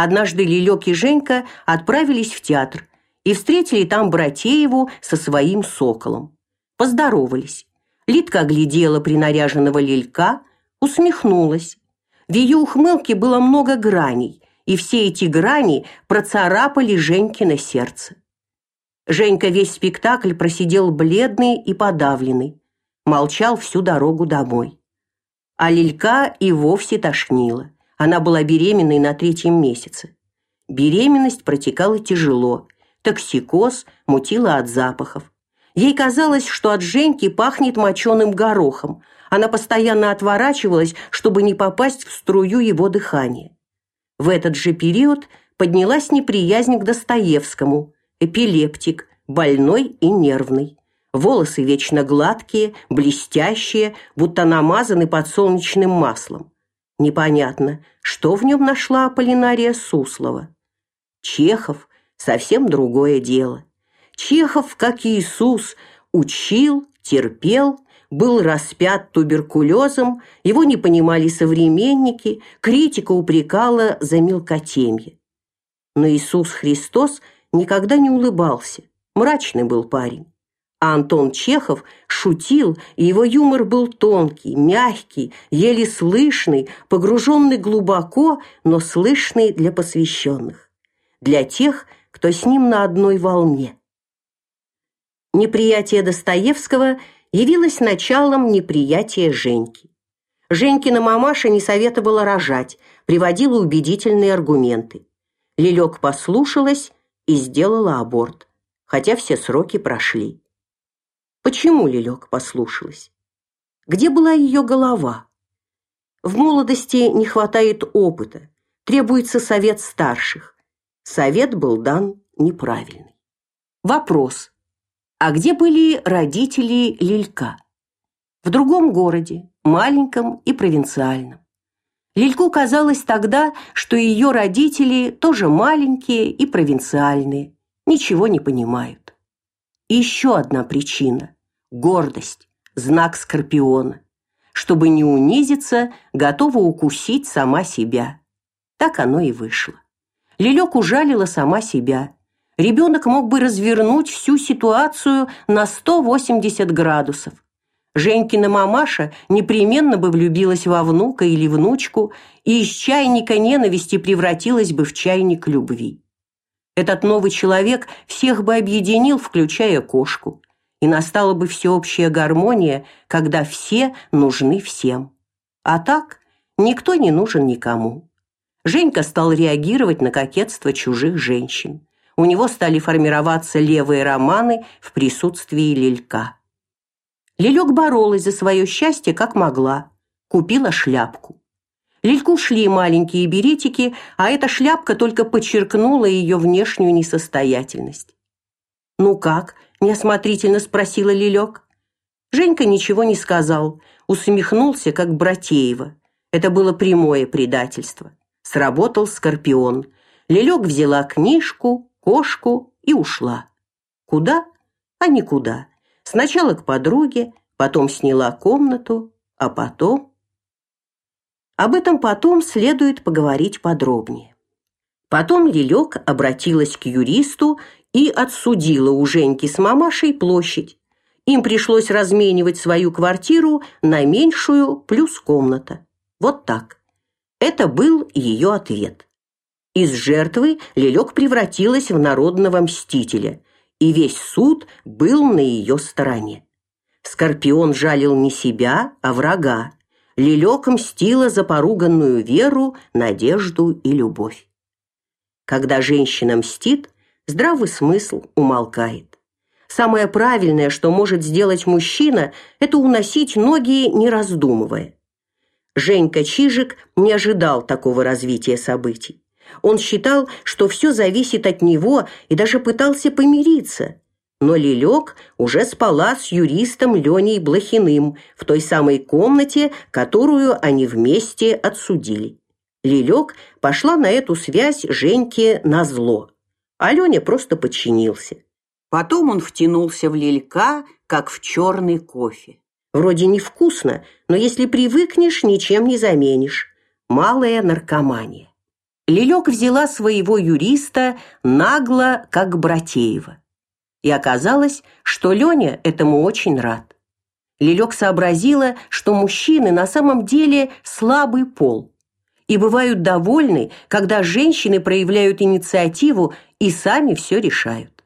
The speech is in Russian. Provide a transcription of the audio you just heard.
Однажды Лилек и Женька отправились в театр и встретили там Братееву со своим соколом. Поздоровались. Литка оглядела принаряженного Лилька, усмехнулась. В ее ухмылке было много граней, и все эти грани процарапали Женькино сердце. Женька весь спектакль просидел бледный и подавленный, молчал всю дорогу домой. А Лилька и вовсе тошнило. Она была беременной на третьем месяце. Беременность протекала тяжело. Токсикоз мутила от запахов. Ей казалось, что от Женьки пахнет моченым горохом. Она постоянно отворачивалась, чтобы не попасть в струю его дыхания. В этот же период поднялась неприязнь к Достоевскому. Эпилептик, больной и нервный. Волосы вечно гладкие, блестящие, будто намазаны подсолнечным маслом. Непонятно, что в нем нашла Аполлинария Суслова. Чехов совсем другое дело. Чехов, как Иисус, учил, терпел, был распят туберкулезом, его не понимали современники, критика упрекала за мелкотемье. Но Иисус Христос никогда не улыбался, мрачный был парень. А Антон Чехов шутил, и его юмор был тонкий, мягкий, еле слышный, погруженный глубоко, но слышный для посвященных. Для тех, кто с ним на одной волне. Неприятие Достоевского явилось началом неприятия Женьки. Женькина мамаша не советовала рожать, приводила убедительные аргументы. Лилек послушалась и сделала аборт, хотя все сроки прошли. Почему Лилек послушалась? Где была ее голова? В молодости не хватает опыта, требуется совет старших. Совет был дан неправильный. Вопрос. А где были родители Лилька? В другом городе, маленьком и провинциальном. Лильку казалось тогда, что ее родители тоже маленькие и провинциальные, ничего не понимают. И еще одна причина – гордость, знак скорпиона. Чтобы не унизиться, готова укусить сама себя. Так оно и вышло. Лилек ужалила сама себя. Ребенок мог бы развернуть всю ситуацию на 180 градусов. Женькина мамаша непременно бы влюбилась во внука или внучку и из чайника ненависти превратилась бы в чайник любви. Этот новый человек всех бы объединил, включая кошку, и настала бы всеобщая гармония, когда все нужны всем. А так никто не нужен никому. Женька стал реагировать на кокетство чужих женщин. У него стали формироваться левые романы в присутствии Лилька. Лилек боролась за свое счастье как могла, купила шляпку. Лильку шли маленькие беретики, а эта шляпка только подчеркнула ее внешнюю несостоятельность. «Ну как?» – неосмотрительно спросила Лилек. Женька ничего не сказал, усмехнулся, как Братеева. Это было прямое предательство. Сработал скорпион. Лилек взяла книжку, кошку и ушла. Куда? А никуда. Сначала к подруге, потом сняла комнату, а потом об этом потом следует поговорить подробнее. Потом Лилек обратилась к юристу и отсудила у Женьки с мамашей площадь. Им пришлось разменивать свою квартиру на меньшую плюс комната. Вот так. Это был ее ответ. Из жертвы Лилек превратилась в народного мстителя, и весь суд был на ее стороне. Скорпион жалил не себя, а врага. Лилек мстила за поруганную веру, надежду и любовь. Когда женщина мстит, здравый смысл умолкает. Самое правильное, что может сделать мужчина, это уносить ноги, не раздумывая. Женька Чижик не ожидал такого развития событий. Он считал, что все зависит от него и даже пытался помириться – но Лилек уже спала с юристом Леней Блохиным в той самой комнате, которую они вместе отсудили. Лилек пошла на эту связь Женьке на зло, а Леня просто подчинился. Потом он втянулся в Лилька, как в черный кофе. Вроде невкусно, но если привыкнешь, ничем не заменишь. Малая наркомания. Лилек взяла своего юриста нагло, как Братеева. И оказалось, что Леня этому очень рад. Лилек сообразила, что мужчины на самом деле слабый пол и бывают довольны, когда женщины проявляют инициативу и сами все решают.